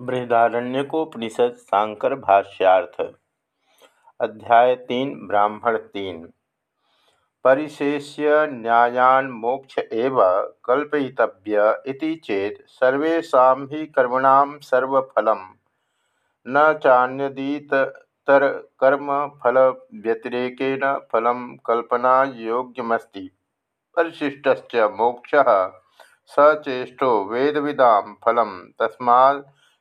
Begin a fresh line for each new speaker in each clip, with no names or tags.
बृहदारण्यकोपनिषद शांकर भाष्यार्थ। अध्याय तीन, ब्राह्मण तीन। परिशेष्य न्यायान मोक्ष एव कल्पयितव्य चेत सर्वेशा ही कर्मणाम सर्वफलम न चान्यदीतर कर्म फल व्यतिरेकेण फलम कल्पना योग्यमस्ति। परिशिष्ट मोक्ष स चेष्टो वेदविदा फलम तस्मा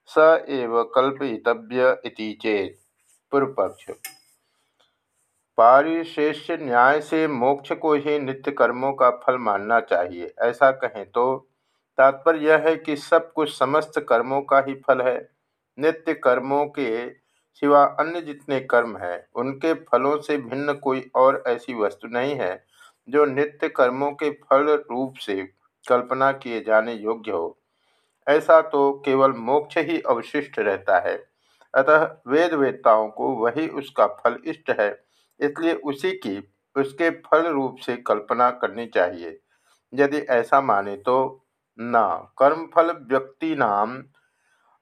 स एव कल्पयितव्य इति चेत। पूर्व पक्ष पारिशेष्य न्याय से मोक्ष को ही नित्य कर्मों का फल मानना चाहिए, ऐसा कहें तो तात्पर्य यह है कि सब कुछ समस्त कर्मों का ही फल है। नित्य कर्मों के सिवा अन्य जितने कर्म हैं, उनके फलों से भिन्न कोई और ऐसी वस्तु नहीं है, जो नित्य कर्मों के फल रूप से कल्पना किए जाने योग्य हो। ऐसा तो केवल मोक्ष ही अवशिष्ट रहता है। अतः वेद वेदताओं को वही उसका फल इष्ट है, इसलिए उसी की, उसके फल रूप से कल्पना करनी चाहिए। यदि ऐसा माने तो न, कर्मफल व्यक्ति नाम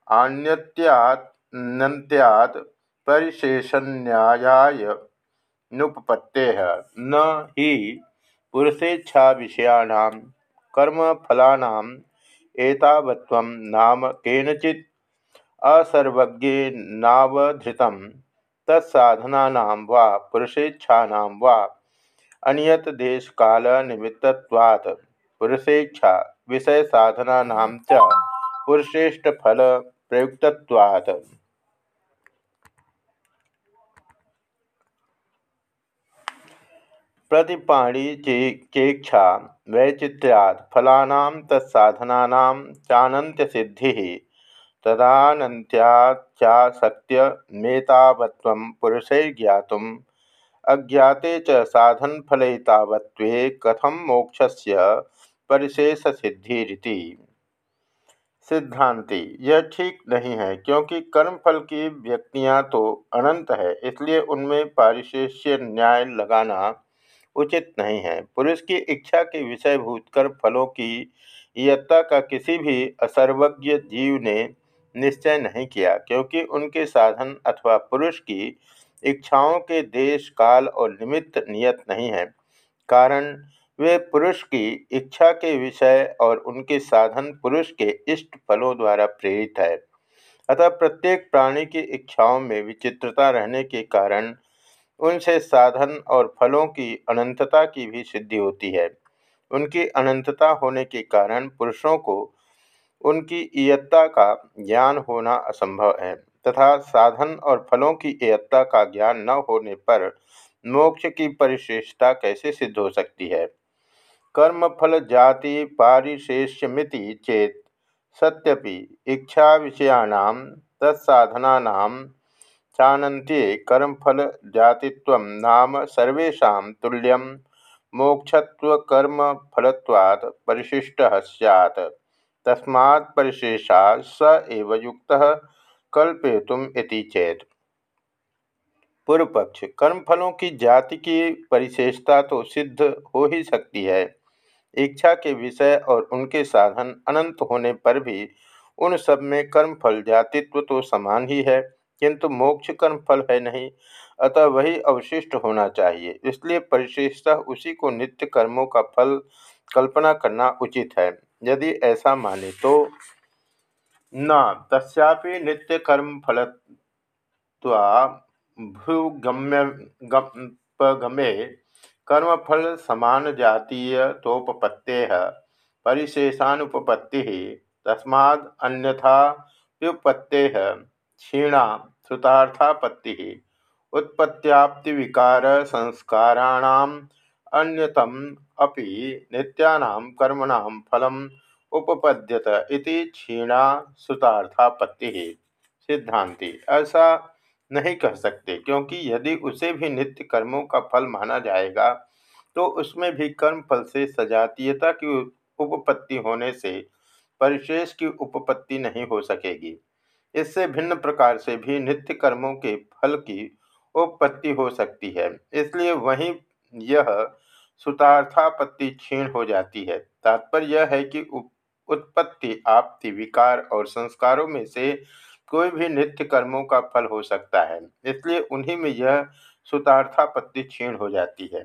आन्यत्यात परिशेषन्याय नुपत्ते न ही पुरुषेच्छा विषयाणाम कर्मफलानाम एतावत्वं नाम केनचित् असर्वज्ञेनावधृतं तत्साधनानां वा पुरुषेच्छानां वा अनियतदेशकालनिमित्तत्वात् पुरुषेच्छा विषयसाधनानां च पुरुषेष्टफलप्रयुक्तत्वात्। प्रतिपाणी चेक्षा, वैचित्र्यात् फलानां तत्साधनानां चानन्त्यसिद्धिः तदानन्त्याच्चाशक्त्यमेतावत्त्वं पुरुषैर्ज्ञातुम् अज्ञाते च साधनफलैतावत्त्वे कथम मोक्षस्य परिशेषसिद्धिरिति। सिद्धांति, यह ठीक नहीं है, क्योंकि कर्मफल की व्यक्तियाँ तो अनंत है, इसलिए उनमें पारिशेष्य न्याय लगाना उचित नहीं है। पुरुष की इच्छा के विषयभूत कर फलों की यत्ता का किसी भी असर्वज्ञ जीव ने निश्चय नहीं किया, क्योंकि उनके साधन अथवा पुरुष की इच्छाओं के देश, काल और निमित्त नियत नहीं है। कारण, वे पुरुष की इच्छा के विषय और उनके साधन पुरुष के इष्ट फलों द्वारा प्रेरित है। अतः प्रत्येक प्राणी की इच्छाओं में विचित्रता रहने के कारण उनसे साधन और फलों की अनंतता की भी सिद्धि होती है। उनकी अनंतता होने के कारण पुरुषों को उनकी इयत्ता का ज्ञान होना असंभव है, तथा साधन और फलों की इयत्ता का ज्ञान न होने पर मोक्ष की परिश्रेष्ठता कैसे सिद्ध हो सकती है? कर्म फल जाति पारिशेष्यमिति चेत सत्यपि इच्छा विषयाणाम तत्साधना चानन्त्ये कर्मफलजातित्व नाम सर्वेशा तुल्यं। मोक्षत्वकर्मफलत्वात् परिशिष्टः स्यात्। तस्मात् परिशेषा स एव युक्तः कल्पेतुम इति चेत। पूर्व पक्ष कर्मफलों की जाति की परिशेषता तो सिद्ध हो ही सकती है। इच्छा के विषय और उनके साधन अनंत होने पर भी उन सब में कर्मफल जातित्व तो समान ही है। किंतु मोक्ष कर्म फल है नहीं, अतः वही अवशिष्ट होना चाहिए। इसलिए परिशेषतः उसी को नित्य कर्मों का फल कल्पना करना उचित है। यदि ऐसा माने तो न, तस्यापि नित्य कर्म फलत्वाभुगम्य गमे कर्मफल समान जातीय तोपत्ते परिशेषानुपत्ति तस्माद् अन्यथा व्युत्पत्ते क्षीणा श्रुतार्थापत्ति उत्पत्त्याप्ति विकार संस्काराणाम अन्यतम अपि नित्यानाम कर्मणाम फलम उपपद्यत इति क्षीणा सुतार्थापत्ति। सिद्धांति। ऐसा नहीं कह सकते, क्योंकि यदि उसे भी नित्य कर्मों का फल माना जाएगा तो उसमें भी कर्म फल से सजातीयता की उपपत्ति होने से परिशेष की उपपत्ति नहीं हो सकेगी। इससे भिन्न प्रकार से भी नित्य कर्मों के फल की उपपत्ति हो सकती है। इसलिए वहीं यह सुतार्थापत्ति क्षीण हो जाती है। तात्पर्य यह है कि उत्पत्ति आपत्ति विकार और संस्कारों में से कोई भी नित्य कर्मों का फल हो सकता है। इसलिए उन्हीं में यह सुतार्थापत्ति क्षीण हो जाती है।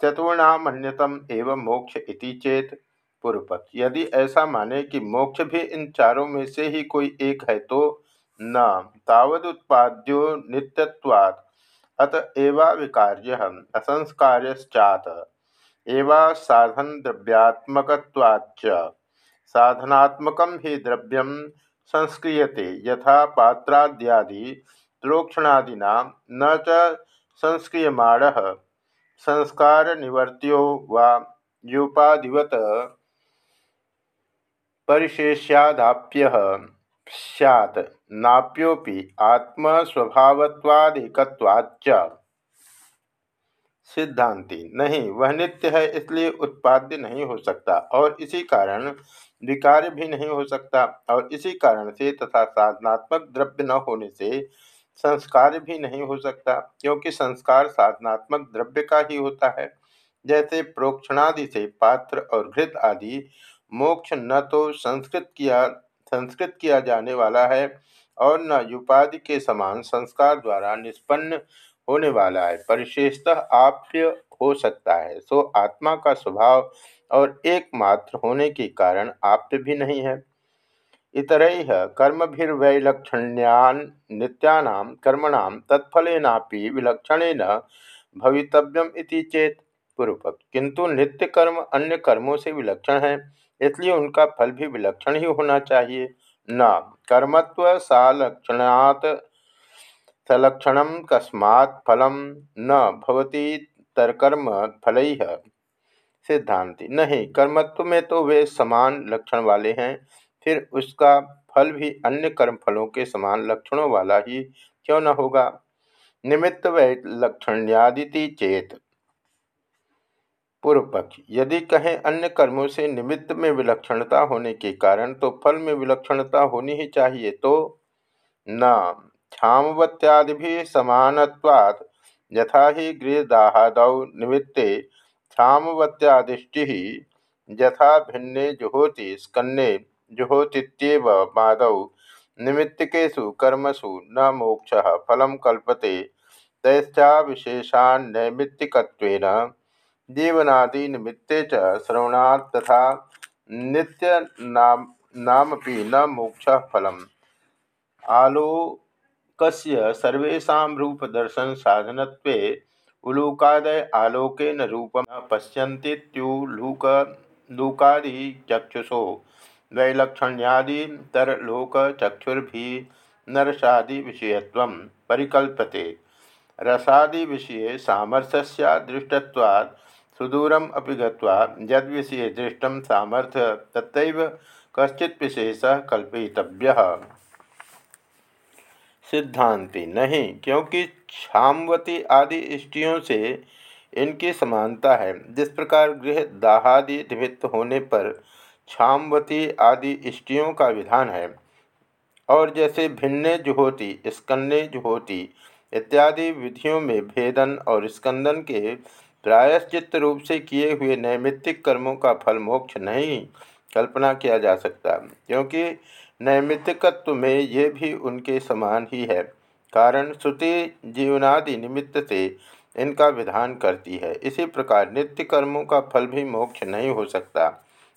चतुर्णाम अन्यतम एवं मोक्ष इति चेत पूर्व यदि ऐसा माने कि मोक्ष भी इन चारों में से ही कोई एक है तो न तावदुत्पाद्यो नित्यत्वात्। अत एवा विकार्य असंस्कार्यश्चात। एवा साधन द्रव्यात्मकवाच्च साधनात्मक ही द्रव्यम संस्क्रियते, यथा पात्राद्यादि त्रोक्षणादिना न च संस्क्रियमाण। संस्कार निवर्त्यो वा युपादिवत। परिशेष्यादाप्य। सैत् नाप्योपि सिद्धांति। नहीं, वह नित्य है, इसलिए उत्पाद्य नहीं हो सकता। और इसी कारण विकार भी नहीं हो सकता। और इसी कारण से तथा साधनात्मक द्रव्य न होने से संस्कार भी नहीं हो सकता, क्योंकि संस्कार साधनात्मक द्रव्य का ही होता है। जैसे प्रोक्षणादि से पात्र और घृत आदि मोक्ष न तो संस्कृत किया संस्कृत किया जाने वाला है और न युपाधि के समान संस्कार द्वारा निष्पन्न होने वाला है। परिशेषतः आप्य हो सकता है, सो आत्मा का स्वभाव और एकमात्र होने के कारण आप्य भी नहीं है। इतर कर्मभिर्वैलक्षण्यान नित्यानाम कर्मणाम तत्फलेनापि विलक्षणेन भवितव्यम इति चेत पूर्वक किंतु नित्य कर्म अन्य कर्मों से विलक्षण है। इसलिए उनका फल भी विलक्षण ही होना चाहिए। न कर्मत्व सालक्षणात्, सलक्षण कस्मात् फलम, न भवती तरकर्म फल। सिद्धांति, नहीं, कर्मत्व में तो वे समान लक्षण वाले हैं, फिर उसका फल भी अन्य कर्म फलों के समान लक्षणों वाला ही क्यों न होगा? निमित्त वै लक्षण्यादिति चेत। पूर्व पक्ष, यदि कहें अन्य कर्मों से निमित्त में विलक्षणता होने के कारण तो फल में विलक्षणता होनी ही चाहिए तो न क्षामवत्यादि समानवाद यथा ही गृहदाहाद निमित्ते क्षामवत्यादिष्टि यथा भिन्ने जुहोति, स्कन्ने जुहोतीव माद निमित्तिकेषु कर्मसु न मोक्ष, फल कल्पते तैश्चा विशेषान्नैमित्तिकत्वेन जीवनादि निमित्ते च श्रवणात् तथा नित्य नाम नामपि न मोक्ष फलम। आलोकस्य सर्वेशा रूप दर्शन साधनत्वे उलूकादय आलोकेन रूपम पश्यन्तीत्युलूक लूकादि चक्षुषो वैलक्षण्यादितरलोक चक्षुर्भि नरसादि विषयत्व परिकल्पते। रसादि विषय सामर्थ्य दृष्टत्वात् सुदूरम गद विषय दृष्ट सामर्थ्य तत्व कश्चित विशेष कल्पितव्य सिद्धांति, नहीं, क्योंकि छामवती आदि इष्टियों से इनकी समानता है। जिस प्रकार गृह दाहादि निमित्त होने पर छामवती आदि इष्टियों का विधान है, और जैसे भिन्ने जुहोती, स्कन्ने जुहोती इत्यादि विधियों में भेदन और स्कंदन के प्रायश्चित रूप से किए हुए नैमित्तिक कर्मों का फल मोक्ष नहीं कल्पना किया जा सकता, क्योंकि नैमित्तिकत्व में ये भी उनके समान ही है। कारण श्रुति जीवनादि निमित्त से इनका विधान करती है। इसी प्रकार नित्य कर्मों का फल भी मोक्ष नहीं हो सकता।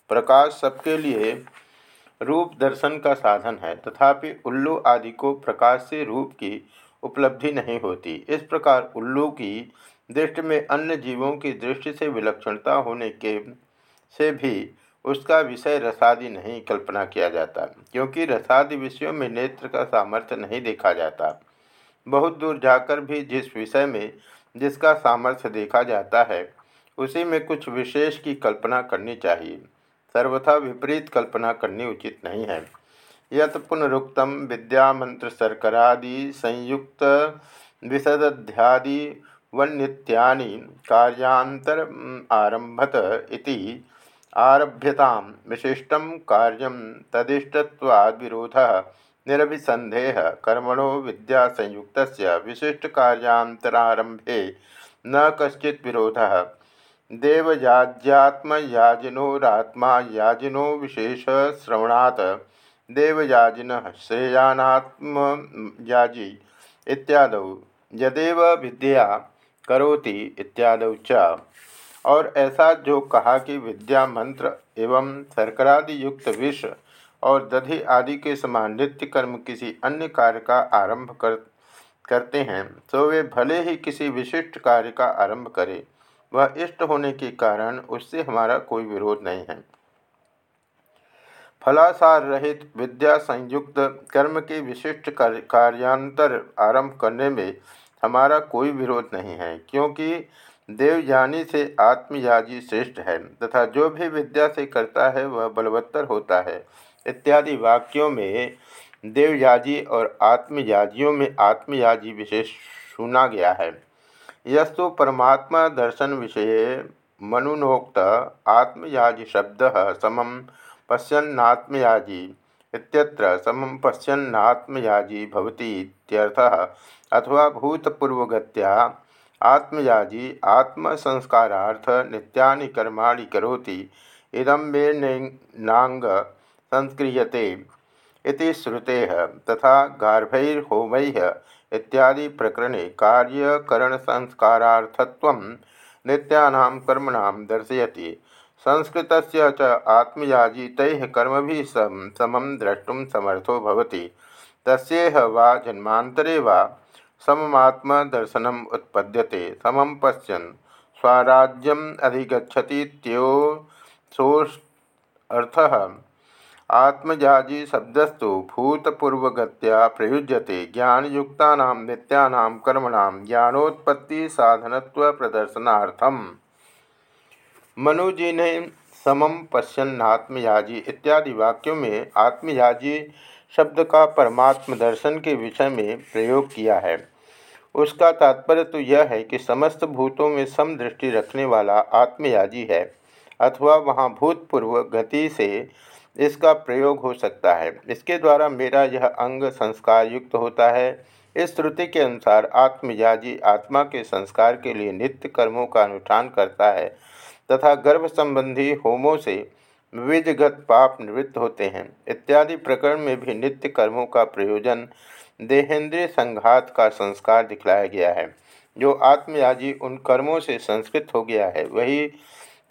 प्रकाश सबके लिए रूप दर्शन का साधन है, तथापि उल्लू आदि को प्रकाश से रूप की उपलब्धि नहीं होती। इस प्रकार उल्लू की दृष्टि में अन्य जीवों की दृष्टि से विलक्षणता होने के से भी उसका विषय रसादि नहीं कल्पना किया जाता, क्योंकि रसादि विषयों में नेत्र का सामर्थ्य नहीं देखा जाता। बहुत दूर जाकर भी जिस विषय में जिसका सामर्थ्य देखा जाता है, उसी में कुछ विशेष की कल्पना करनी चाहिए। सर्वथा विपरीत कल्पना करनी उचित नहीं है। यत पुनरुक्तम विद्या मंत्र शर्करादि संयुक्त विशदध्यादि वन्नित्यानि कार्यांतर आरभत इति आरभ्यतां विशिष्टं कार्यं तदिष्टत्वाद्विरोधः निरभिसन्देह कर्मणो विद्यासंयुक्तस्य विशिष्टकार्यान्तरारम्भे न कश्चित् विरोधः। देवयाज्यात्मयाजिनोरात्मा याजिनो विशेष श्रवणात् देवयाजिन श्रेयानात्मयाजी इत्याद। यदेव विद्या करोति इत्याद च। और ऐसा जो कहा कि विद्या मंत्र एवं शर्करादि युक्त विष और दधि आदि के समान नित्य कर्म किसी अन्य कार्य का आरंभ कर, करते हैं तो वे भले ही किसी विशिष्ट कार्य का आरंभ करें। वह इष्ट होने के कारण उससे हमारा कोई विरोध नहीं है। फलासार रहित विद्या संयुक्त कर्म के विशिष्ट कार्यांतर आरंभ करने में हमारा कोई विरोध नहीं है, क्योंकि देवयानी से आत्मयाजी श्रेष्ठ है, तथा जो भी विद्या से करता है, वह बलवत्तर होता है। इत्यादि वाक्यों में देवयाजी और आत्मयाजियों में आत्मयाजी विशेष सुना गया है। यस्तु परमात्मा दर्शन विषय मनुनोक्त आत्मयाजी शब्द समम पश्यन्नात्मयाजी इत्यत्र समम पश्यन्नात्मयाजी भवती इत्यर्थः अथवा भूतपूर्वगत्या आत्मयाजी आत्मसंस्कारार्थ नित्यानि कर्माणि करोति, इदं मे नांग संस्क्रियते इति श्रुतेः तथा गार्भैर्होमैः इत्यादि प्रकरणे कार्यकरणसंस्कारार्थत्वं नित्यानां कर्मणां दर्शयति। संस्कृतस्य च आत्मयाजी तैः भी सम समं द्रष्टुं समर्थो भवति। तस्येह वा जन्मान्तरे वा सममात्मदर्शनम् उत्पद्यते। समं पश्यन्, स्वराज्यम् अधिगछतीत्योऽर्थः आत्मजाजी शब्दस्तु भूतपूर्वगत्या प्रयुज्यते। ज्ञानयुक्तानां नित्यानां कर्मणां ज्ञानोत्पत्ति साधनत्व प्रदर्शनार्थम मनुजी ने समम पश्यन्नात्मयाजी इत्यादि वाक्यों में आत्मयाजी शब्द का परमात्म दर्शन के विषय में प्रयोग किया है। उसका तात्पर्य तो यह है कि समस्त भूतों में समदृष्टि रखने वाला आत्मयाजी है, अथवा वहाँ भूतपूर्व गति से इसका प्रयोग हो सकता है। इसके द्वारा मेरा यह अंग संस्कार युक्त होता है। इस श्रुति के अनुसार आत्मयाजी आत्मा के संस्कार के लिए नित्य कर्मों का अनुष्ठान करता है। तथा गर्भ संबंधी होमों से विजगत पाप निवृत्त होते हैं। इत्यादि प्रकरण में भी नित्य कर्मों का प्रयोजन देहेंद्रीय संघात का संस्कार दिखलाया गया है। जो आत्मयाजी उन कर्मों से संस्कृत हो गया है, वही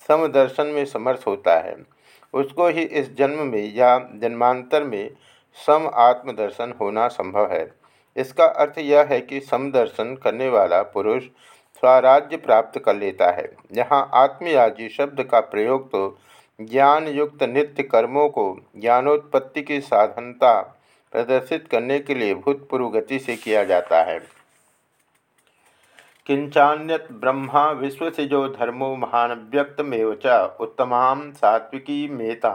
समदर्शन में समर्थ होता है। उसको ही इस जन्म में या जन्मांतर में सम आत्मदर्शन होना संभव है। इसका अर्थ यह है कि समदर्शन करने वाला पुरुष स्वराज्य प्राप्त कर लेता है। यहाँ आत्मयाजी शब्द का प्रयोग तो ज्ञान युक्त नित्य कर्मों को ज्ञानोत्पत्ति की साधनता प्रदर्शित करने के लिए भूतपूर्व गति से किया जाता है। किंचान्यत ब्रह्मा विश्वसिजो धर्मो महान व्यक्तमेव च उत्तमा सात्विकी मेता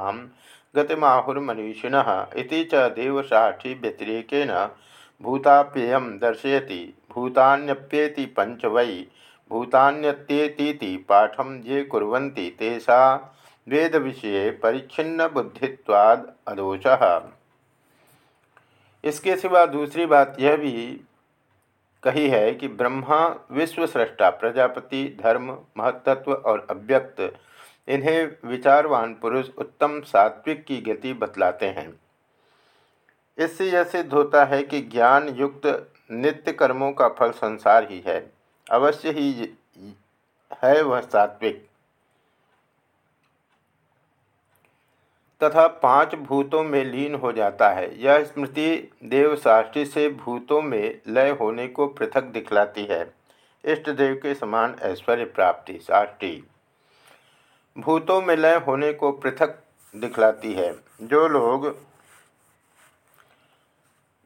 गतिमाहुर्मनीषिण इति च देवसाक्षी व्यतिरेकेन भूताप्यय दर्शयति, भूतान्यप्येति पंच वै, भूतान्यत्येतीति पाठम ये कुर्वन्ति तेषा वेद विषय परिच्छिन्न बुद्धित्वाद अदोष। इसके सिवा दूसरी बात यह भी कही है कि ब्रह्मा विश्व सृष्टा प्रजापति, धर्म, महत्त्व और अव्यक्त, इन्हें विचारवान पुरुष उत्तम सात्विक की गति बतलाते हैं। इससे यह सिद्ध होता है कि ज्ञान युक्त नित्य कर्मों का फल संसार ही है। अवश्य ही है वह सात्विक। तथा पाँच भूतों में लीन हो जाता है। यह स्मृति देवसाष्टी से भूतों में लय होने को पृथक दिखलाती है। इष्ट देव के समान ऐश्वर्य प्राप्ति साष्टी भूतों में लय होने को पृथक दिखलाती है। जो लोग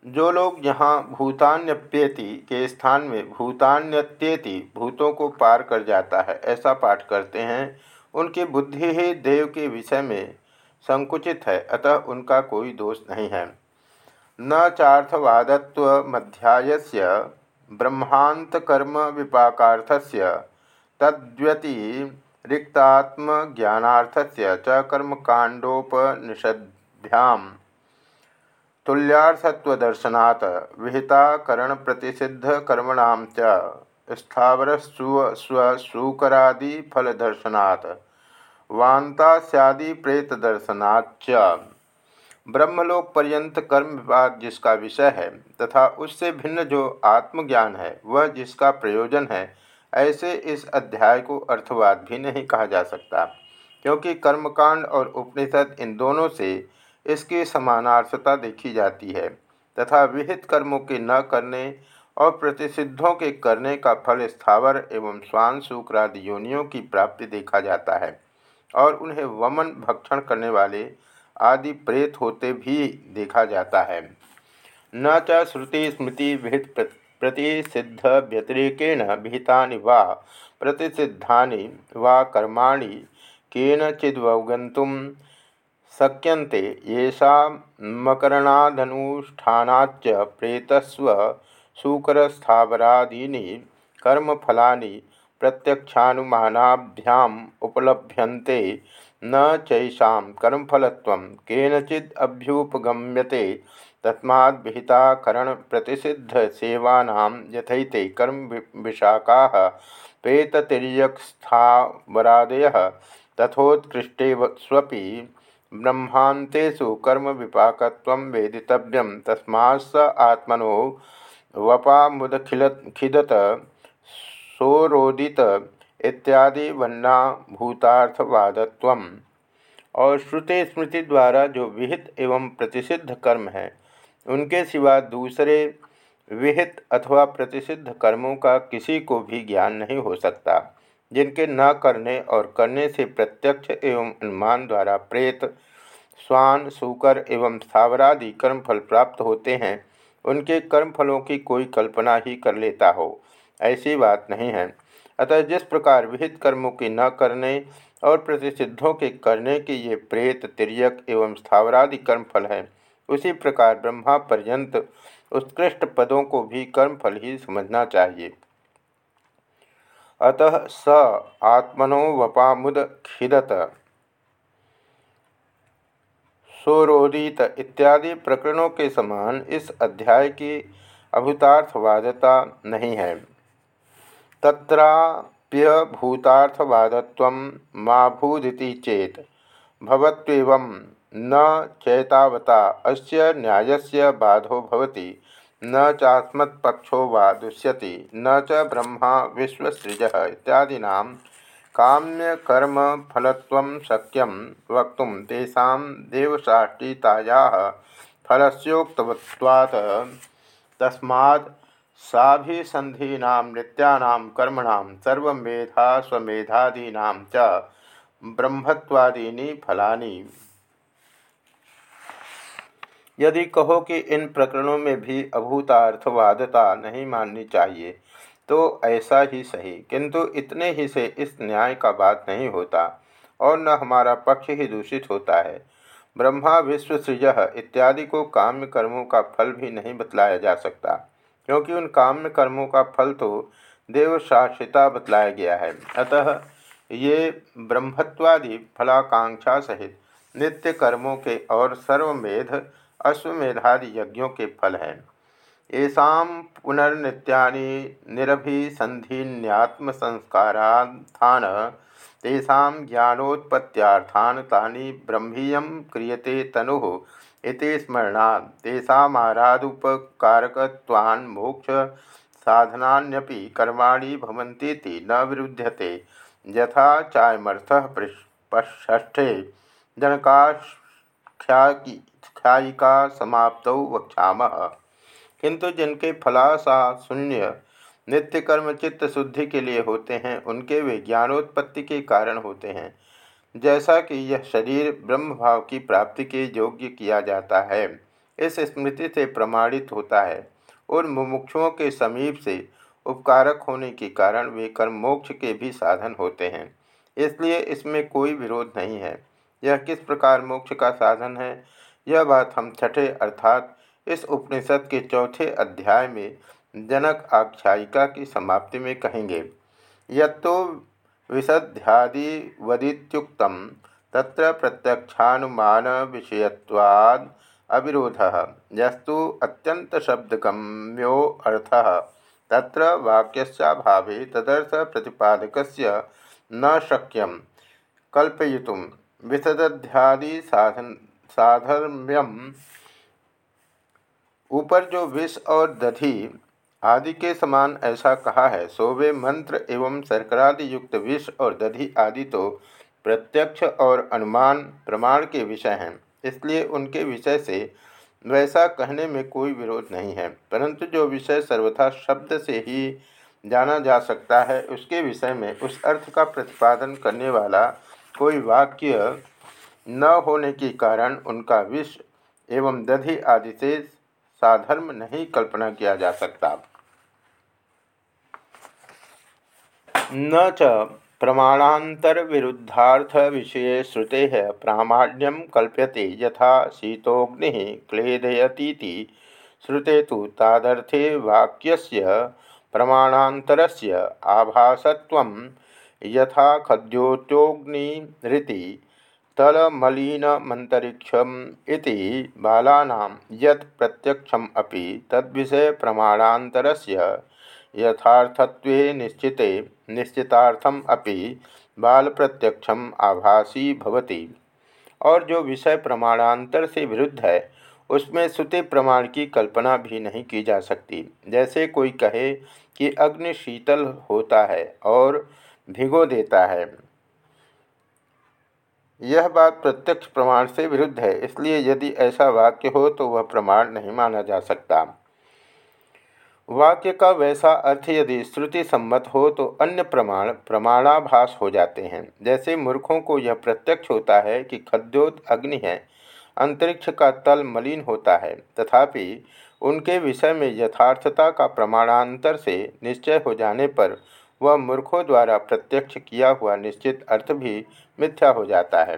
जो लोग यहाँ भूतान्यप्येति के स्थान में भूतान्यत्येति भूतों को पार कर जाता है, ऐसा पाठ करते हैं, उनकी बुद्धि ही देव के विषय में संकुचित है, अतः उनका कोई दोष नहीं है। न चार्थवादत्व मध्याय ब्रह्मांतकर्म विपाकार्थस्य रिक्तात्मज्ञानार्थस्य च कर्मकांडोपनिषद्भ्यां तुल्यार्थत्वदर्शनात् विहिताकरणप्रतिषिद्धकर्मणां च स्थावर स्वशूकरादि फल दर्शनात् वांतास्यादि प्रेत दर्शनाच ब्रह्मलोक पर्यंत कर्म विभाग जिसका विषय है तथा उससे भिन्न जो आत्मज्ञान है, वह जिसका प्रयोजन है, ऐसे इस अध्याय को अर्थवाद भी नहीं कहा जा सकता। क्योंकि कर्मकांड और उपनिषद इन दोनों से इसकी समानार्थता देखी जाती है, तथा विहित कर्मों के न करने और प्रतिषिद्धों के करने का फल स्थावर एवं स्वान शुक्रादि योनियों की प्राप्ति देखा जाता है, और उन्हें वमन, भक्षण करने वाले आदि प्रेत होते भी देखा जाता है। न च श्रुति स्मृति विहित प्रतिषिद्ध व्यतिरेकेण विहिता वा प्रतिषिद्धा वा कर्माणि केनचिदवगंतुम शक्यन्ते प्रेतस्व शूकरस्थावरादीनि कर्मफलानि प्रत्यक्षानुमानाभ्याम उपलभ्यन्ते। न चैषा कर्मफलत्व केनचिद अभ्युपगम्यते। तस्माद् विहिता करण प्रतिषिद्ध सेवानां यथैते कर्म विशाखा प्रेततिर्यस्थावरादयः तथोत्कृष्टे स्वपि ब्रह्मांतेषु कर्म विपाक वेदितव्यम तस्मा स आत्मनो वपा वपामुदखिल खिदत सोरोदित इत्यादि वन्ना भूतार्थवादत्व और श्रुति स्मृति द्वारा जो विहित एवं प्रतिषिद्ध कर्म है, उनके सिवा दूसरे विहित अथवा प्रतिषिद्ध कर्मों का किसी को भी ज्ञान नहीं हो सकता। जिनके न करने और करने से प्रत्यक्ष एवं अनुमान द्वारा प्रेत स्वान सूकर एवं स्थावरादि कर्मफल प्राप्त होते हैं, उनके कर्मफलों की कोई कल्पना ही कर लेता हो। ऐसी बात नहीं है। अतः जिस प्रकार विहित कर्मों के न करने और प्रतिषिद्धों के करने के ये प्रेत तिरक एवं स्थावरादि कर्मफल हैं, उसी प्रकार ब्रह्मा पर्यंत उत्कृष्ट पदों को भी कर्मफल ही समझना चाहिए। अतः स आत्मनो वपामुद खिदत। सोरोदित इत्यादि प्रकरणों के समान इस अध्याय की अभूतार्थवादता नहीं है। तत्राप्यभूतार्थवादत्व मा भूदिति चेत, भवत्वेवं न चैतावता, अस्य न्यायस्य बाधो भवति। न चास्मत्पक्षो वा दुष्यति न च ब्रह्मा विश्वसृज इत्यादीना काम्यकर्मफलत्वं शक्यं वक्तुं तेषां देवसाष्टितायाः फलस्योक्तवत्वात्। तस्मात् साभिसन्धीनां नित्यानां कर्मणां सर्वमेधा स्वमेधादीनां च ब्रह्मत्वादीनि फलानि। यदि कहो कि इन प्रकरणों में भी अभूतार्थवादता नहीं माननी चाहिए तो ऐसा ही सही। किंतु इतने ही से इस न्याय का बात नहीं होता, और न हमारा पक्ष ही दूषित होता है। ब्रह्मा, विश्व, सृज इत्यादि को काम्य कर्मों का फल भी नहीं बतलाया जा सकता, क्योंकि उन काम्य कर्मों का फल तो देव बतलाया गया है। अतः ये ब्रह्मत्वादि फलाकांक्षा सहित नित्य कर्मों के और सर्वमेध अश्वमेधादि यज्ञों के फल हैं। येषा पुनर्नित्यानि निरभिसंधिन्यात्मसंस्कारार्थान तेषा ज्ञानोत्पत्त्यार्थान तानि ब्रह्मीय क्रियते तनु इति स्मरणात्, तेषामारादुपकारकत्वान् मोक्ष साधनान्यपि कर्माणि भवन्तीति न विरुध्यते। यथा चायमर्थः ष्ठे जनकाख्या ख्यायिका समाप्त वक्षा किंतु जिनके फलाशा शून्य नित्य कर्म चित्त शुद्धि के लिए होते हैं, उनके वे ज्ञानोत्पत्ति के कारण होते हैं। जैसा कि यह शरीर ब्रह्म भाव की प्राप्ति के योग्य किया जाता है, इस स्मृति से प्रमाणित होता है। उन मुमुक्षुओं के समीप से उपकारक होने के कारण वे कर्म मोक्ष के भी साधन होते हैं। इसलिए इसमें कोई विरोध नहीं है। यह किस प्रकार मोक्ष का साधन है? यह बात हम छठे अर्थात इस उपनिषद के चौथे अध्याय में जनक आख्यायिका की समाप्ति में कहेंगे। यत्तो विशद्यादिवदित्युक्त तत्र प्रत्यक्षानुमान विषयत्वाद अविरोध यस्तु अत्यंत शब्दगम्यो अर्थ। तत्र वाक्यस्याभावे तदर्थ प्रतिपादक न शक्यम। कल्पयुम विशदध्यादि साधन साधर्म्यम। ऊपर जो विष और दधि आदि के समान ऐसा कहा है, सो वे मंत्र एवं शर्करादि युक्त विष और दधि आदि तो प्रत्यक्ष और अनुमान प्रमाण के विषय हैं। इसलिए उनके विषय से वैसा कहने में कोई विरोध नहीं है। परंतु जो विषय सर्वथा शब्द से ही जाना जा सकता है, उसके विषय में उस अर्थ का प्रतिपादन करने वाला कोई वाक्य न होने के कारण उनका विष एवं दधि आदि से साधर्म नहीं कल्पना किया जा सकता। न च प्रमाणांतर विरुद्धार्थ विषय श्रुते प्रामाण्यम कल्प्यते यथा शीतोग्नि क्लेदयती श्रुते तो तादर्थे वाक्यस्य प्रमाणांतरस्य आभासत्वं यथा खद्योत्योग्निरिति तलमलिनमन्तरिक्षम् इति बालानां यत् प्रत्यक्षम् अपि तद्विषय प्रमाणांतरस्य यथार्थत्वे निश्चिते निश्चितार्थम अपि बाल प्रत्यक्षम आभासी भवति। और जो विषय प्रमाणांतर से विरुद्ध है, उसमें श्रुति प्रमाण की कल्पना भी नहीं की जा सकती। जैसे कोई कहे कि अग्नि शीतल होता है और भिगो देता है यह बात प्रत्यक्ष प्रमाण से विरुद्ध है, इसलिए यदि ऐसा वाक्य हो तो वह प्रमाण नहीं माना जा सकता। वाक्य का वैसा अर्थ यदि श्रुति सम्मत हो तो अन्य प्रमाण, प्रमाणाभास हो जाते हैं। जैसे मूर्खों को यह प्रत्यक्ष होता है कि खद्योत अग्नि है, अंतरिक्ष का तल मलिन होता है, तथापि उनके विषय में यथार्थता का प्रमाणांतर से निश्चय हो जाने पर वह मूर्खों द्वारा प्रत्यक्ष किया हुआ निश्चित अर्थ भी मिथ्या हो जाता है।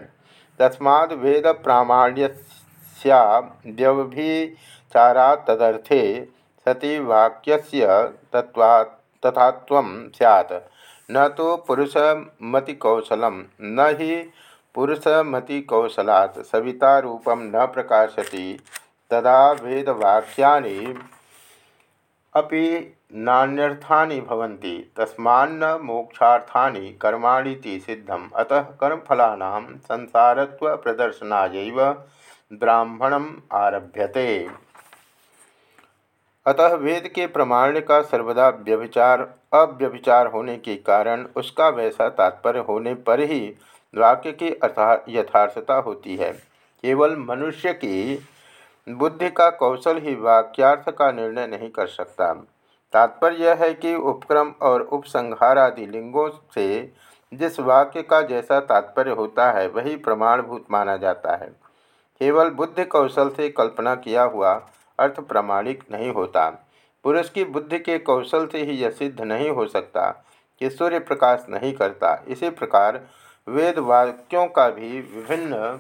तस्माद वेद प्रामाण्यस्या व्यभिचारा तदर्थे सति वाक्य तत्वा तथात्वं स्यात्। न तो पुरुषमतिकौशलं न ही पुरुषमतिकौशलात् सविता रूपं न प्रकाशति। तदा वेदवाक्यानि अपि नान्यर्थानि भवन्ति, तस्मान्न मोक्षार्थानि कर्माणीति सिद्धम्। अतः कर्मफलानां संसारत्वप्रदर्शनायैव ब्राह्मणम् आरभ्यते। अतः वेद के प्रमाण का सर्वदा व्यभिचार, अव्यभिचार होने के कारण उसका वैसा तात्पर्य होने पर ही वाक्य की यथार्थता होती है। केवल मनुष्य की बुद्धि का कौशल ही वाक्यार्थ का निर्णय नहीं कर सकता। तात्पर्य यह है कि उपक्रम और उपसंहार आदि लिंगों से जिस वाक्य का जैसा तात्पर्य होता है, वही प्रमाणभूत माना जाता है। केवल बुद्धि कौशल से कल्पना किया हुआ अर्थ प्रामाणिक नहीं होता। पुरुष की बुद्धि के कौशल से ही यह सिद्ध नहीं हो सकता कि सूर्य प्रकाश नहीं करता। इसी प्रकार वेद वाक्यों का भी विभिन्न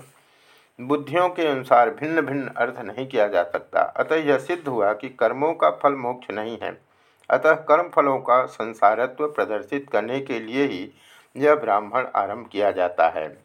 बुद्धियों के अनुसार भिन्न भिन्न अर्थ नहीं किया जा सकता। अतः यह सिद्ध हुआ कि कर्मों का फल मोक्ष नहीं है। अतः कर्म फलों का संसारत्व प्रदर्शित करने के लिए ही यह ब्राह्मण आरंभ किया जाता है।